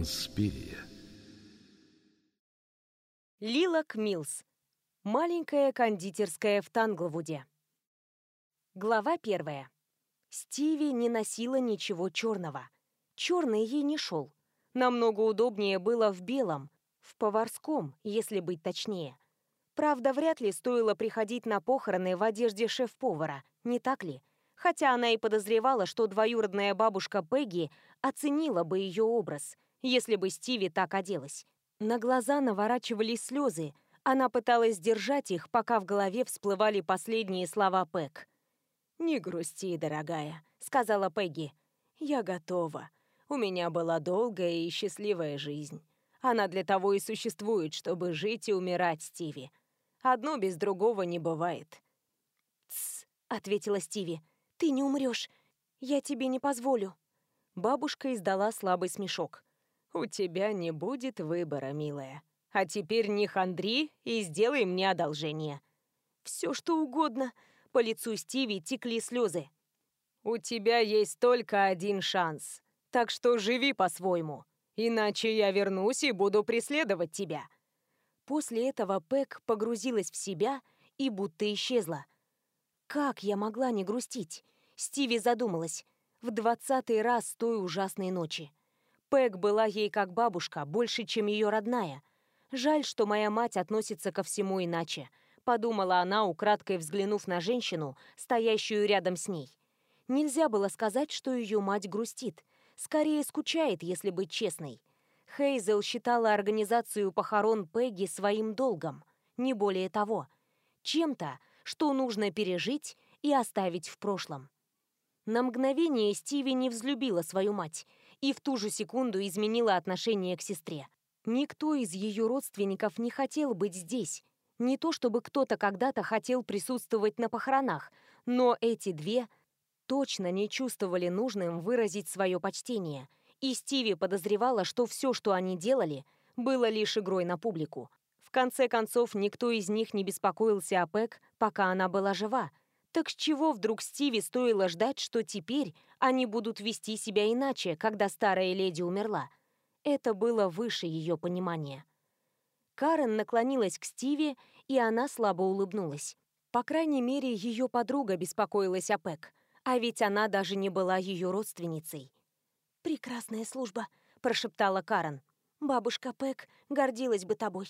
Инспирия. Лилок Милс. Маленькая кондитерская в Танглвуде. Глава первая. Стиви не носила ничего черного. Черный ей не шел. Намного удобнее было в белом, в поварском, если быть точнее. Правда, вряд ли стоило приходить на похороны в одежде шеф-повара, не так ли? Хотя она и подозревала, что двоюродная бабушка Пегги оценила бы ее образ – если бы Стиви так оделась. На глаза наворачивались слезы. Она пыталась сдержать их, пока в голове всплывали последние слова Пэг. «Не грусти, дорогая», — сказала Пегги. «Я готова. У меня была долгая и счастливая жизнь. Она для того и существует, чтобы жить и умирать, Стиви. Одно без другого не бывает». «Тсс», — ответила Стиви, — «ты не умрешь. Я тебе не позволю». Бабушка издала слабый смешок. «У тебя не будет выбора, милая. А теперь не хандри и сделай мне одолжение». «Все, что угодно». По лицу Стиви текли слезы. «У тебя есть только один шанс, так что живи по-своему, иначе я вернусь и буду преследовать тебя». После этого Пэк погрузилась в себя и будто исчезла. Как я могла не грустить? Стиви задумалась. В двадцатый раз той ужасной ночи. Пэк была ей как бабушка, больше, чем ее родная. Жаль, что моя мать относится ко всему иначе, подумала она, украдкой взглянув на женщину, стоящую рядом с ней. Нельзя было сказать, что ее мать грустит. Скорее скучает, если быть честной. Хейзел считала организацию похорон Пегги своим долгом, не более того. Чем-то, что нужно пережить и оставить в прошлом. На мгновение Стиви не взлюбила свою мать – и в ту же секунду изменила отношение к сестре. Никто из ее родственников не хотел быть здесь. Не то чтобы кто-то когда-то хотел присутствовать на похоронах, но эти две точно не чувствовали нужным выразить свое почтение. И Стиви подозревала, что все, что они делали, было лишь игрой на публику. В конце концов, никто из них не беспокоился о Пэк, пока она была жива, так с чего вдруг Стиве стоило ждать, что теперь они будут вести себя иначе, когда старая леди умерла? Это было выше ее понимания. Карен наклонилась к Стиве, и она слабо улыбнулась. По крайней мере, ее подруга беспокоилась о Пэк, а ведь она даже не была ее родственницей. «Прекрасная служба», — прошептала Карен. «Бабушка Пэк гордилась бы тобой».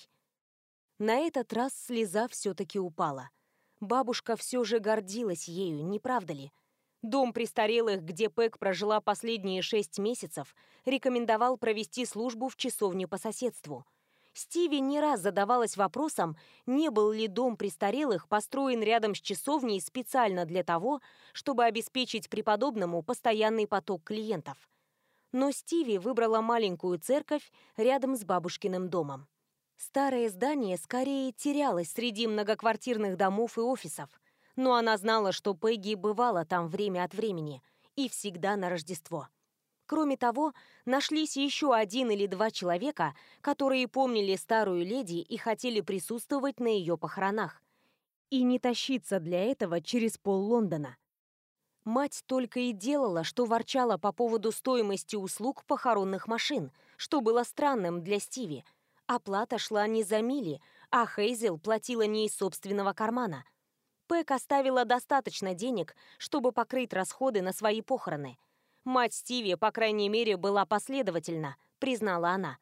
На этот раз слеза все-таки упала — бабушка все же гордилась ею, не правда ли? Дом престарелых, где Пэк прожила последние шесть месяцев, рекомендовал провести службу в часовне по соседству. Стиви не раз задавалась вопросом, не был ли дом престарелых построен рядом с часовней специально для того, чтобы обеспечить преподобному постоянный поток клиентов. Но Стиви выбрала маленькую церковь рядом с бабушкиным домом. Старое здание скорее терялось среди многоквартирных домов и офисов, но она знала, что Пегги бывала там время от времени и всегда на Рождество. Кроме того, нашлись еще один или два человека, которые помнили старую леди и хотели присутствовать на ее похоронах. И не тащиться для этого через пол Лондона. Мать только и делала, что ворчала по поводу стоимости услуг похоронных машин, что было странным для Стиви – Оплата шла не за мили, а Хейзел платила не из собственного кармана. Пэк оставила достаточно денег, чтобы покрыть расходы на свои похороны. Мать Стиви, по крайней мере, была последовательна, признала она,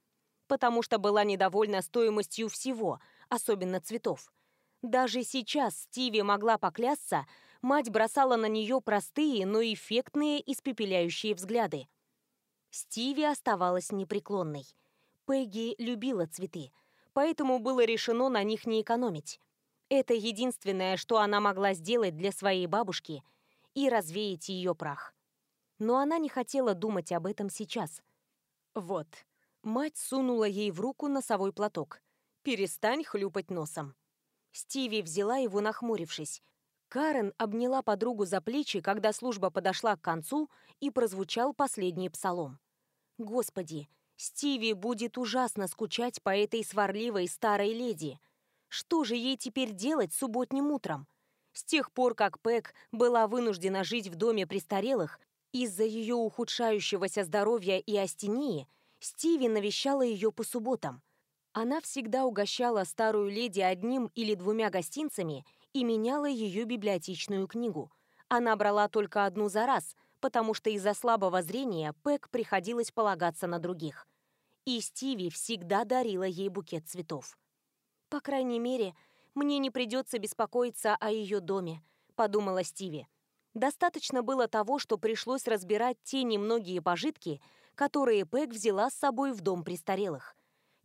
потому что была недовольна стоимостью всего, особенно цветов. Даже сейчас Стиви могла поклясться, мать бросала на нее простые, но эффектные, испепеляющие взгляды. Стиви оставалась непреклонной – Пегги любила цветы, поэтому было решено на них не экономить. Это единственное, что она могла сделать для своей бабушки и развеять ее прах. Но она не хотела думать об этом сейчас. Вот. Мать сунула ей в руку носовой платок. «Перестань хлюпать носом». Стиви взяла его, нахмурившись. Карен обняла подругу за плечи, когда служба подошла к концу и прозвучал последний псалом. «Господи, Стиви будет ужасно скучать по этой сварливой старой леди. Что же ей теперь делать субботним утром? С тех пор, как Пэк была вынуждена жить в доме престарелых, из-за ее ухудшающегося здоровья и остении, Стиви навещала ее по субботам. Она всегда угощала старую леди одним или двумя гостинцами и меняла ее библиотечную книгу. Она брала только одну за раз – потому что из-за слабого зрения Пэк приходилось полагаться на других. И Стиви всегда дарила ей букет цветов. «По крайней мере, мне не придется беспокоиться о ее доме», — подумала Стиви. Достаточно было того, что пришлось разбирать те немногие пожитки, которые Пэк взяла с собой в дом престарелых.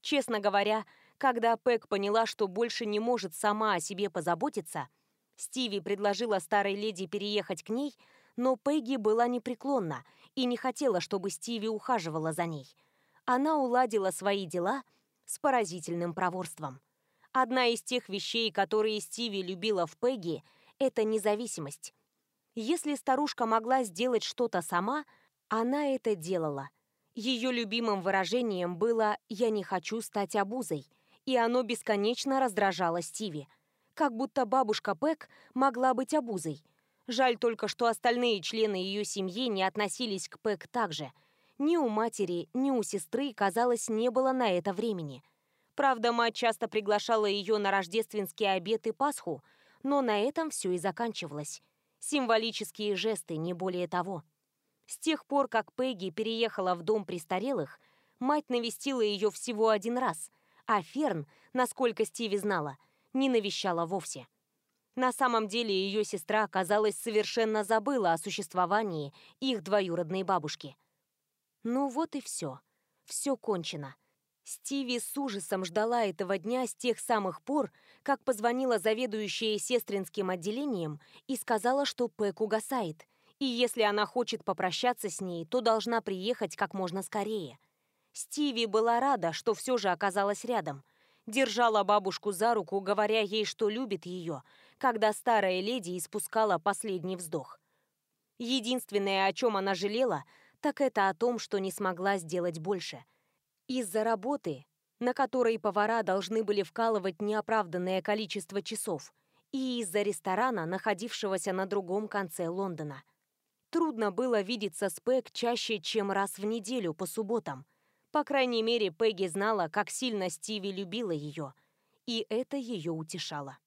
Честно говоря, когда Пэк поняла, что больше не может сама о себе позаботиться, Стиви предложила старой леди переехать к ней — но Пегги была непреклонна и не хотела, чтобы Стиви ухаживала за ней. Она уладила свои дела с поразительным проворством. Одна из тех вещей, которые Стиви любила в Пегги, это независимость. Если старушка могла сделать что-то сама, она это делала. Ее любимым выражением было «я не хочу стать обузой», и оно бесконечно раздражало Стиви. Как будто бабушка Пэк могла быть обузой – Жаль только, что остальные члены ее семьи не относились к Пэк так же. Ни у матери, ни у сестры, казалось, не было на это времени. Правда, мать часто приглашала ее на рождественские обед и Пасху, но на этом все и заканчивалось. Символические жесты, не более того. С тех пор, как Пегги переехала в дом престарелых, мать навестила ее всего один раз, а Ферн, насколько Стиви знала, не навещала вовсе. На самом деле ее сестра, казалось, совершенно забыла о существовании их двоюродной бабушки. Ну вот и все. Все кончено. Стиви с ужасом ждала этого дня с тех самых пор, как позвонила заведующая сестринским отделением и сказала, что Пэк угасает, и если она хочет попрощаться с ней, то должна приехать как можно скорее. Стиви была рада, что все же оказалась рядом. Держала бабушку за руку, говоря ей, что любит ее, когда старая леди испускала последний вздох. Единственное, о чем она жалела, так это о том, что не смогла сделать больше. Из-за работы, на которой повара должны были вкалывать неоправданное количество часов, и из-за ресторана, находившегося на другом конце Лондона. Трудно было видеться с Пэг чаще, чем раз в неделю по субботам. По крайней мере, Пегги знала, как сильно Стиви любила ее, и это ее утешало.